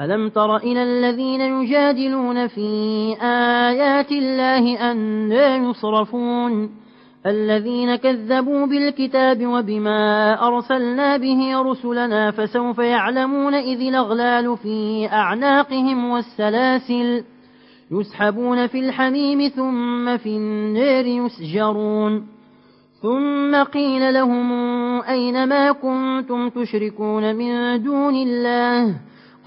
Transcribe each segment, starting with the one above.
ألم تر إلى الذين يجادلون في آيات الله أن لا يصرفون؟ الذين كذبوا بالكتاب وبما أرسلنا به رسلنا فسوف يعلمون إذ الأغلال في أعناقهم والسلاسل يسحبون في الحميم ثم في النار يسجرون. ثم قيل لهم أين ما كنتم تشركون من دون الله؟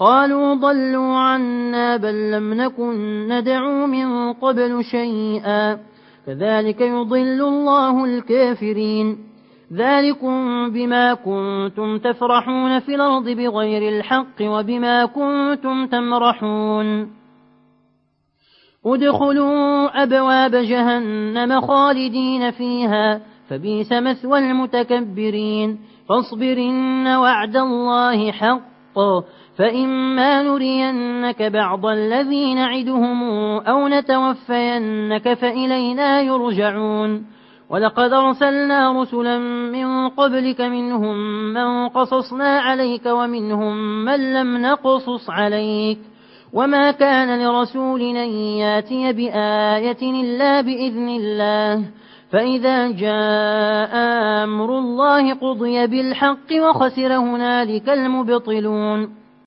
قالوا ضلوا عنا بل لم نكن ندعو من قبل شيئا. كذلك يضل الله الكافرين. ذلكم بما كنتم تفرحون في الأرض بغير الحق وبما كنتم تمرحون. ادخلوا أبواب جهنم خالدين فيها فبيس مثوى المتكبرين. فاصبرن وعد الله حق. فإما نرينك بعض الذي نعدهم أو نتوفينك فإلينا يرجعون. ولقد أرسلنا رسلا من قبلك منهم من قصصنا عليك ومنهم من لم نقصص عليك. وما كان لرسول أن يأتي بآية إلا بإذن الله. فإذا جاء أمر الله قضي بالحق وخسر هنالك المبطلون.